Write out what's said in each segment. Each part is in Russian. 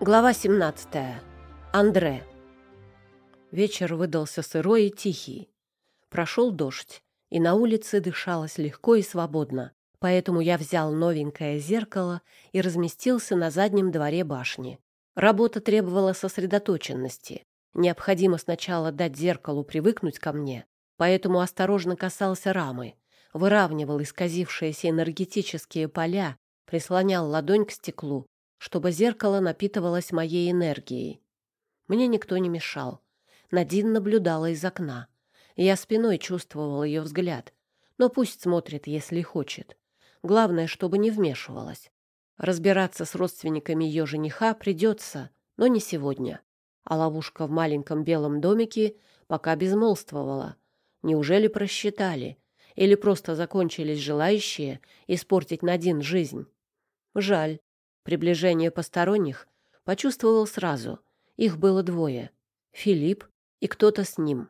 Глава 17. Андре. Вечер выдался сырой и тихий. Прошел дождь, и на улице дышалось легко и свободно, поэтому я взял новенькое зеркало и разместился на заднем дворе башни. Работа требовала сосредоточенности. Необходимо сначала дать зеркалу привыкнуть ко мне, поэтому осторожно касался рамы, выравнивал исказившиеся энергетические поля, прислонял ладонь к стеклу чтобы зеркало напитывалось моей энергией. Мне никто не мешал. Надин наблюдала из окна. Я спиной чувствовал ее взгляд. Но пусть смотрит, если хочет. Главное, чтобы не вмешивалась. Разбираться с родственниками ее жениха придется, но не сегодня. А ловушка в маленьком белом домике пока безмолвствовала. Неужели просчитали? Или просто закончились желающие испортить Надин жизнь? Жаль. Приближение посторонних почувствовал сразу. Их было двое. Филипп и кто-то с ним.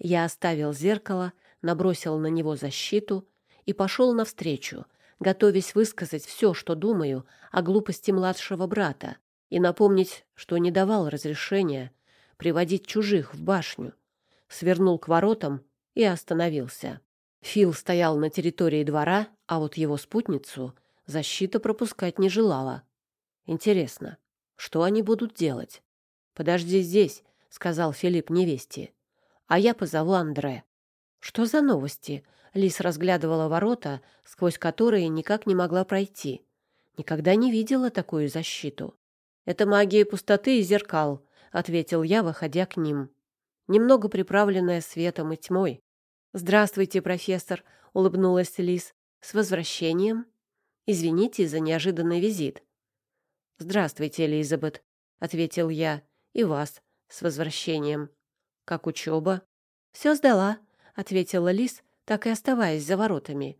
Я оставил зеркало, набросил на него защиту и пошел навстречу, готовясь высказать все, что думаю о глупости младшего брата и напомнить, что не давал разрешения приводить чужих в башню. Свернул к воротам и остановился. Фил стоял на территории двора, а вот его спутницу защита пропускать не желала. Интересно, что они будут делать? Подожди здесь, сказал Филипп невесте. А я позову Андре. Что за новости? Лис разглядывала ворота, сквозь которые никак не могла пройти. Никогда не видела такую защиту. Это магия пустоты и зеркал, ответил я, выходя к ним. Немного приправленная светом и тьмой. Здравствуйте, профессор, улыбнулась Лис. С возвращением. Извините за неожиданный визит. «Здравствуйте, Элизабет», — ответил я. «И вас с возвращением». «Как учеба?» «Все сдала», — ответила Лис, так и оставаясь за воротами.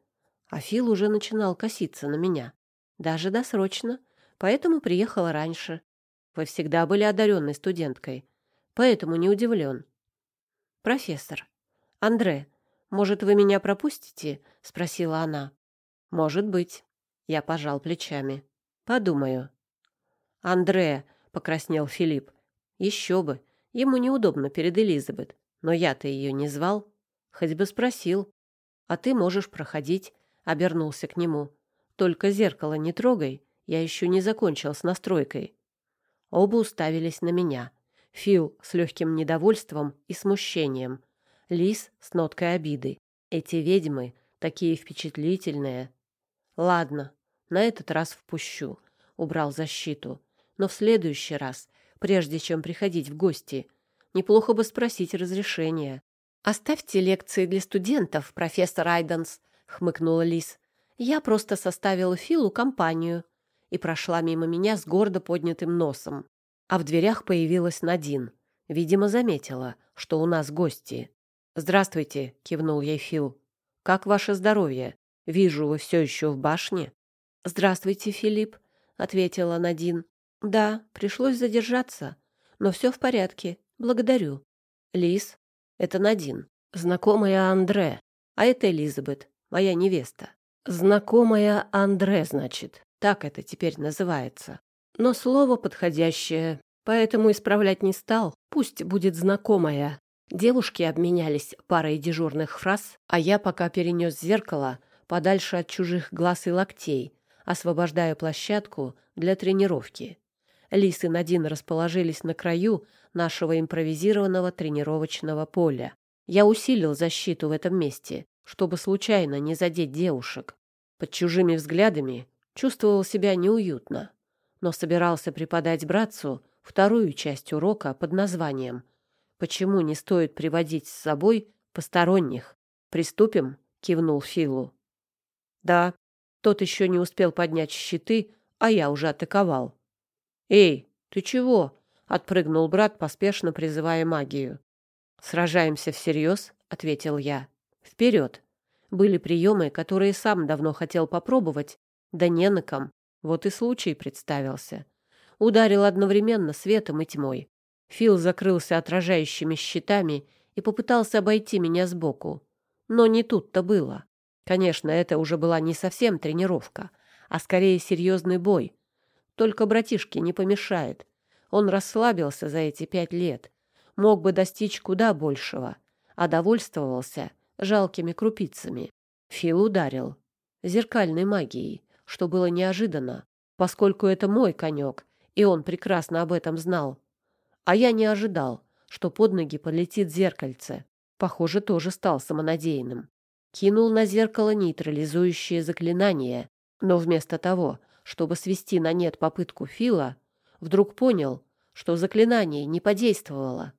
А Фил уже начинал коситься на меня. Даже досрочно, поэтому приехала раньше. Вы всегда были одаренной студенткой, поэтому не удивлен. «Профессор, Андре, может, вы меня пропустите?» — спросила она. «Может быть». Я пожал плечами. «Подумаю». «Андре», — покраснел Филипп. «Еще бы. Ему неудобно перед Элизабет. Но я-то ее не звал. Хоть бы спросил. А ты можешь проходить», — обернулся к нему. «Только зеркало не трогай. Я еще не закончил с настройкой». Оба уставились на меня. Фил с легким недовольством и смущением. Лис с ноткой обиды. Эти ведьмы такие впечатлительные. Ладно, на этот раз впущу. Убрал защиту но в следующий раз, прежде чем приходить в гости, неплохо бы спросить разрешения. «Оставьте лекции для студентов, профессор Айденс», — хмыкнула Лис. «Я просто составила Филу компанию» и прошла мимо меня с гордо поднятым носом. А в дверях появилась Надин. Видимо, заметила, что у нас гости. «Здравствуйте», — кивнул ей Фил. «Как ваше здоровье? Вижу, вы все еще в башне». «Здравствуйте, Филипп», — ответила Надин. Да, пришлось задержаться, но все в порядке. Благодарю. Лис, это Надин, знакомая Андре, а это Элизабет, моя невеста. Знакомая Андре, значит. Так это теперь называется. Но слово подходящее, поэтому исправлять не стал. Пусть будет знакомая. Девушки обменялись парой дежурных фраз, а я пока перенес зеркало подальше от чужих глаз и локтей, освобождая площадку для тренировки. Лис и Надин расположились на краю нашего импровизированного тренировочного поля. Я усилил защиту в этом месте, чтобы случайно не задеть девушек. Под чужими взглядами чувствовал себя неуютно, но собирался преподать братцу вторую часть урока под названием «Почему не стоит приводить с собой посторонних?» «Приступим?» — кивнул Филу. «Да». Тот еще не успел поднять щиты, а я уже атаковал. «Эй, ты чего?» — отпрыгнул брат, поспешно призывая магию. «Сражаемся всерьез?» — ответил я. «Вперед!» Были приемы, которые сам давно хотел попробовать, да не на ком. Вот и случай представился. Ударил одновременно светом и тьмой. Фил закрылся отражающими щитами и попытался обойти меня сбоку. Но не тут-то было. Конечно, это уже была не совсем тренировка, а скорее серьезный бой, только братишке не помешает. Он расслабился за эти пять лет, мог бы достичь куда большего, а довольствовался жалкими крупицами. Фил ударил. Зеркальной магией, что было неожиданно, поскольку это мой конек, и он прекрасно об этом знал. А я не ожидал, что под ноги полетит зеркальце. Похоже, тоже стал самонадеянным. Кинул на зеркало нейтрализующее заклинание, но вместо того, чтобы свести на нет попытку Фила, вдруг понял, что заклинание не подействовало.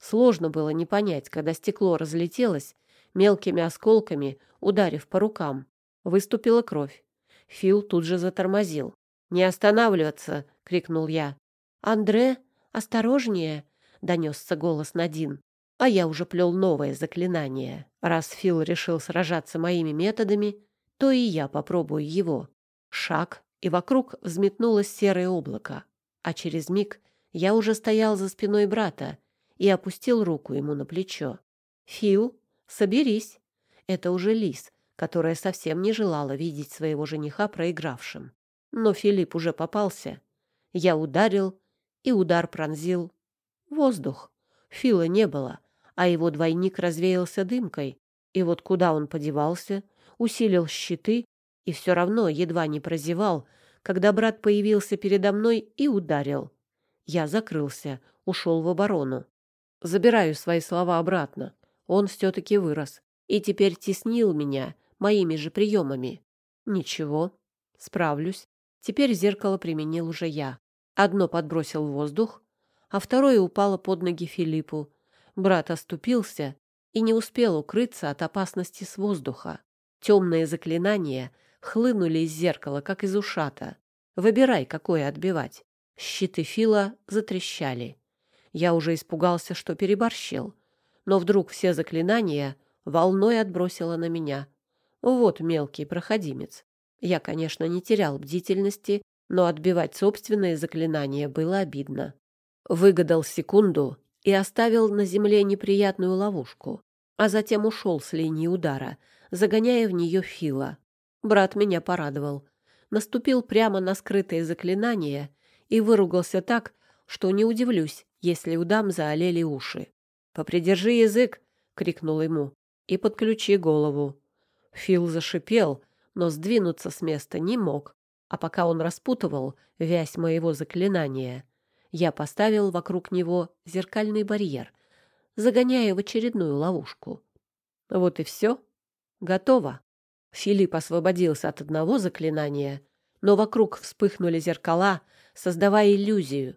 Сложно было не понять, когда стекло разлетелось мелкими осколками, ударив по рукам. Выступила кровь. Фил тут же затормозил. «Не останавливаться!» — крикнул я. «Андре, осторожнее!» — донесся голос Надин. А я уже плел новое заклинание. Раз Фил решил сражаться моими методами, то и я попробую его. Шаг, и вокруг взметнулось серое облако. А через миг я уже стоял за спиной брата и опустил руку ему на плечо. «Фил, соберись!» Это уже Лис, которая совсем не желала видеть своего жениха проигравшим. Но Филипп уже попался. Я ударил, и удар пронзил воздух. Фила не было, а его двойник развеялся дымкой. И вот куда он подевался, усилил щиты и все равно едва не прозевал, когда брат появился передо мной и ударил. Я закрылся, ушел в оборону. Забираю свои слова обратно. Он все-таки вырос и теперь теснил меня моими же приемами. Ничего, справлюсь. Теперь зеркало применил уже я. Одно подбросил в воздух, а второе упало под ноги Филиппу. Брат оступился и не успел укрыться от опасности с воздуха. Темные заклинания хлынули из зеркала, как из ушата. Выбирай, какое отбивать. Щиты Фила затрещали. Я уже испугался, что переборщил. Но вдруг все заклинания волной отбросило на меня. Вот мелкий проходимец. Я, конечно, не терял бдительности, но отбивать собственные заклинания было обидно. Выгадал секунду и оставил на земле неприятную ловушку, а затем ушел с линии удара, загоняя в нее Фила. Брат меня порадовал. Наступил прямо на скрытое заклинание и выругался так, что не удивлюсь, если у дам заолели уши. «Попридержи язык!» — крикнул ему. «И подключи голову». Фил зашипел, но сдвинуться с места не мог. А пока он распутывал вязь моего заклинания, я поставил вокруг него зеркальный барьер, загоняя в очередную ловушку. Вот и все. Готово. Филипп освободился от одного заклинания, но вокруг вспыхнули зеркала, создавая иллюзию.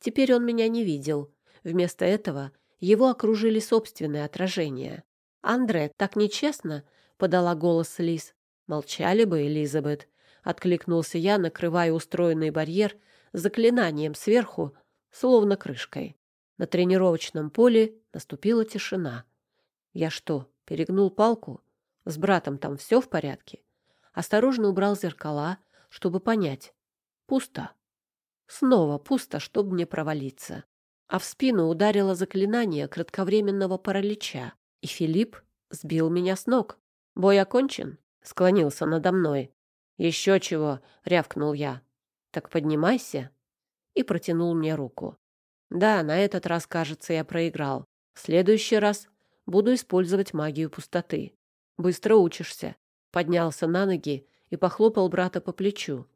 Теперь он меня не видел. Вместо этого его окружили собственные отражения. «Андре, так нечестно!» — подала голос Лиз. «Молчали бы, Элизабет!» — откликнулся я, накрывая устроенный барьер заклинанием сверху, словно крышкой. На тренировочном поле наступила тишина. Я что, перегнул палку? С братом там все в порядке? Осторожно убрал зеркала, чтобы понять. Пусто. Снова пусто, чтобы мне провалиться. А в спину ударило заклинание кратковременного паралича, и Филипп сбил меня с ног. Бой окончен? Склонился надо мной. Еще чего, рявкнул я. Так поднимайся. И протянул мне руку. Да, на этот раз, кажется, я проиграл. В следующий раз буду использовать магию пустоты. Быстро учишься. Поднялся на ноги и похлопал брата по плечу.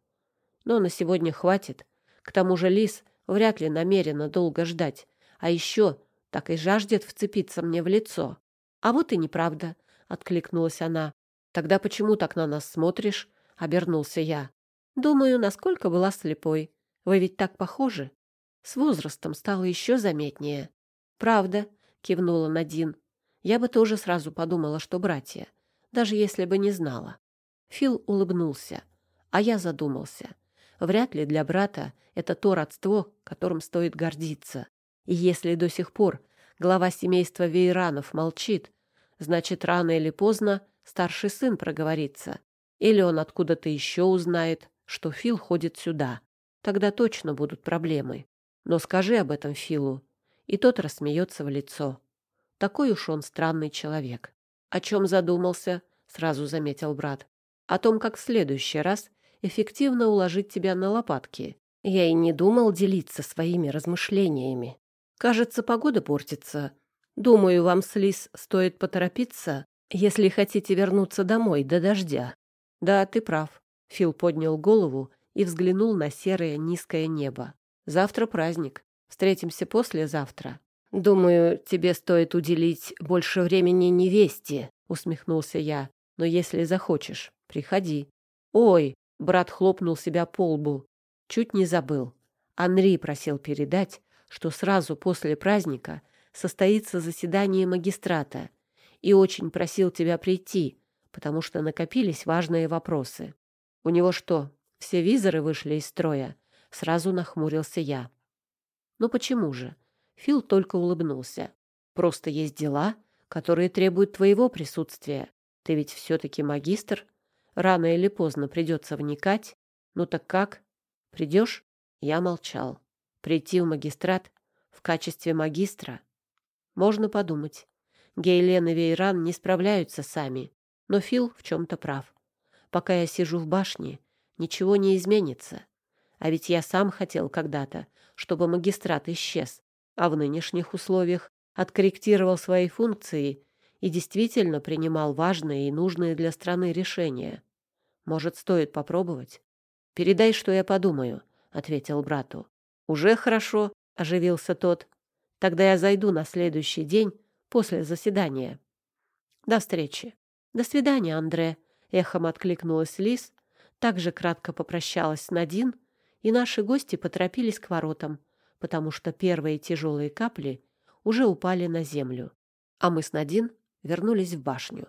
Но на сегодня хватит. К тому же лис вряд ли намерена долго ждать. А еще так и жаждет вцепиться мне в лицо. А вот и неправда, — откликнулась она. Тогда почему так на нас смотришь? — обернулся я. Думаю, насколько была слепой. Вы ведь так похожи. С возрастом стало еще заметнее. Правда, кивнула Надин. Я бы тоже сразу подумала, что братья, даже если бы не знала. Фил улыбнулся, а я задумался. Вряд ли для брата это то родство, которым стоит гордиться. И если до сих пор глава семейства Вейранов молчит, значит, рано или поздно старший сын проговорится. Или он откуда-то еще узнает, что Фил ходит сюда. Тогда точно будут проблемы. Но скажи об этом Филу, и тот рассмеется в лицо. Такой уж он странный человек. О чем задумался, сразу заметил брат. О том, как в следующий раз эффективно уложить тебя на лопатки. Я и не думал делиться своими размышлениями. Кажется, погода портится. Думаю, вам с Лис стоит поторопиться, если хотите вернуться домой до дождя. Да, ты прав. Фил поднял голову и взглянул на серое низкое небо. Завтра праздник. Встретимся послезавтра. Думаю, тебе стоит уделить больше времени невесте, усмехнулся я. Но если захочешь, приходи. Ой, брат хлопнул себя по лбу. Чуть не забыл. Анри просил передать, что сразу после праздника состоится заседание магистрата и очень просил тебя прийти, потому что накопились важные вопросы. У него что, все визоры вышли из строя? Сразу нахмурился я. Ну почему же? Фил только улыбнулся. Просто есть дела, которые требуют твоего присутствия. Ты ведь все-таки магистр. Рано или поздно придется вникать. Ну так как? Придешь? Я молчал. Прийти в магистрат в качестве магистра? Можно подумать. Гейлен и Вейран не справляются сами. Но Фил в чем-то прав. Пока я сижу в башне, ничего не изменится. А ведь я сам хотел когда-то, чтобы магистрат исчез, а в нынешних условиях откорректировал свои функции и действительно принимал важные и нужные для страны решения. Может, стоит попробовать? Передай, что я подумаю, ответил брату. Уже хорошо, оживился тот. Тогда я зайду на следующий день после заседания. До встречи. До свидания, Андре, эхом откликнулась Лис, также кратко попрощалась с Надин, и наши гости поторопились к воротам, потому что первые тяжелые капли уже упали на землю. А мы с Надин вернулись в башню.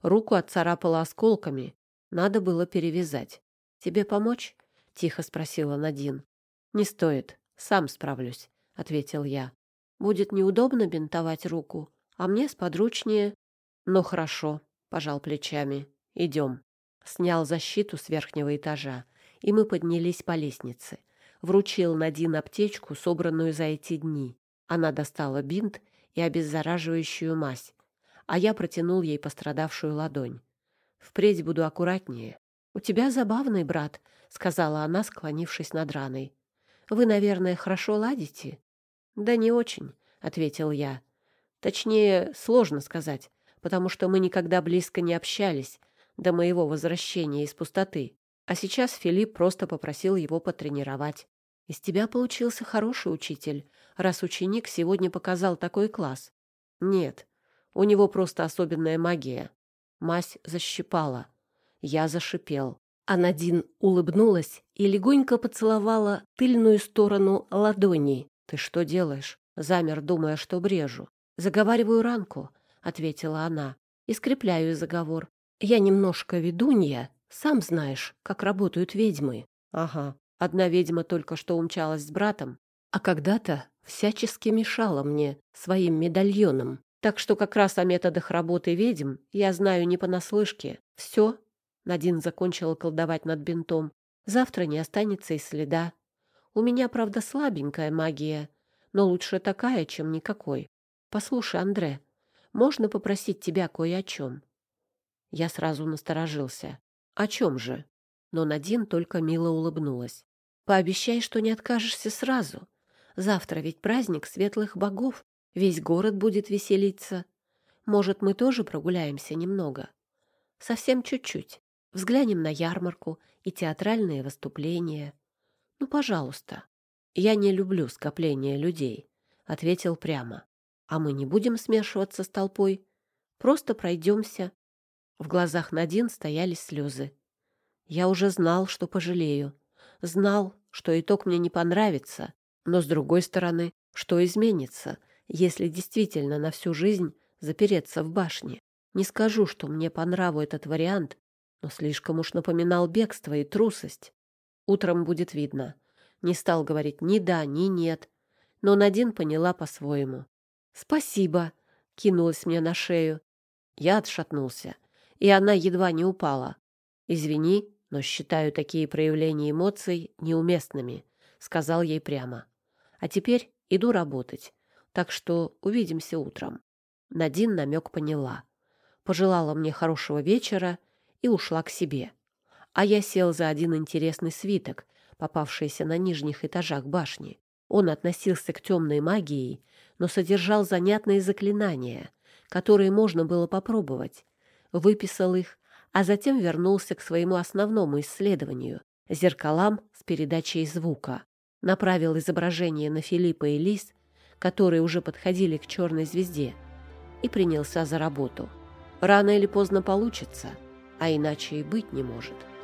Руку отцарапала осколками, надо было перевязать. «Тебе помочь?» — тихо спросила Надин. «Не стоит, сам справлюсь», — ответил я. «Будет неудобно бинтовать руку, а мне сподручнее». «Ну хорошо», — пожал плечами. «Идем». Снял защиту с верхнего этажа, и мы поднялись по лестнице. Вручил Надин аптечку, собранную за эти дни. Она достала бинт и обеззараживающую мазь, а я протянул ей пострадавшую ладонь. «Впредь буду аккуратнее». «У тебя забавный брат», — сказала она, склонившись над раной. «Вы, наверное, хорошо ладите?» «Да не очень», — ответил я. «Точнее, сложно сказать, потому что мы никогда близко не общались до моего возвращения из пустоты. А сейчас Филипп просто попросил его потренировать. Из тебя получился хороший учитель, раз ученик сегодня показал такой класс. Нет, у него просто особенная магия. Мась защипала. Я зашипел. А Надин улыбнулась и легонько поцеловала тыльную сторону ладони. «Ты что делаешь?» Замер, думая, что брежу. «Заговариваю ранку», — ответила она. «И скрепляю заговор. Я немножко ведунья, сам знаешь, как работают ведьмы. Ага, одна ведьма только что умчалась с братом, а когда-то всячески мешала мне своим медальоном. Так что как раз о методах работы ведьм я знаю не понаслышке. Все. Надин закончила колдовать над бинтом. Завтра не останется и следа. У меня, правда, слабенькая магия, но лучше такая, чем никакой. Послушай, Андре, можно попросить тебя кое о чем?» Я сразу насторожился. «О чем же?» Но Надин только мило улыбнулась. «Пообещай, что не откажешься сразу. Завтра ведь праздник светлых богов. Весь город будет веселиться. Может, мы тоже прогуляемся немного? Совсем чуть-чуть. Взглянем на ярмарку и театральные выступления. Ну, пожалуйста. Я не люблю скопление людей», — ответил прямо. «А мы не будем смешиваться с толпой. Просто пройдемся, в глазах Надин стояли слезы. Я уже знал, что пожалею. Знал, что итог мне не понравится. Но, с другой стороны, что изменится, если действительно на всю жизнь запереться в башне? Не скажу, что мне по нраву этот вариант, но слишком уж напоминал бегство и трусость. Утром будет видно. Не стал говорить ни да, ни нет. Но Надин поняла по-своему. «Спасибо», — кинулась мне на шею. Я отшатнулся и она едва не упала. «Извини, но считаю такие проявления эмоций неуместными», — сказал ей прямо. «А теперь иду работать, так что увидимся утром». Надин намек поняла. Пожелала мне хорошего вечера и ушла к себе. А я сел за один интересный свиток, попавшиеся на нижних этажах башни. Он относился к темной магии, но содержал занятные заклинания, которые можно было попробовать. Выписал их, а затем вернулся к своему основному исследованию — зеркалам с передачей звука. Направил изображение на Филиппа и Лис, которые уже подходили к черной звезде, и принялся за работу. Рано или поздно получится, а иначе и быть не может. —